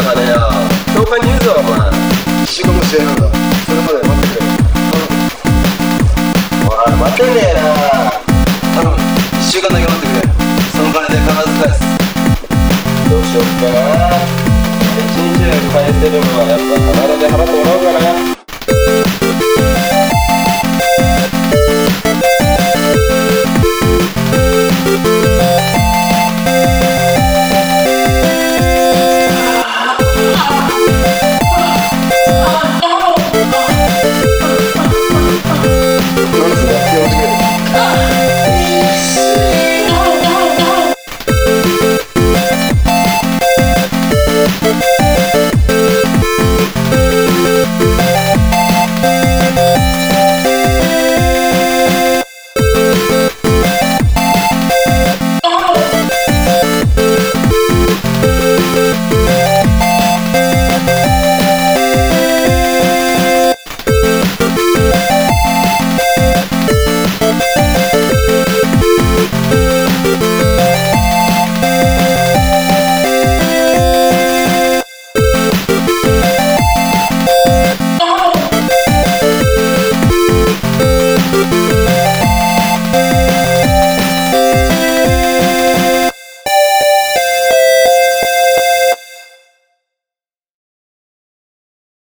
だからよ教官に言うぞお前仕事し合なんだそれまで待ってくれおい待てねえな頼む1週間だけ待ってくれその金で必ず返すどうしよっかな1日で返せるのはやっぱ必ず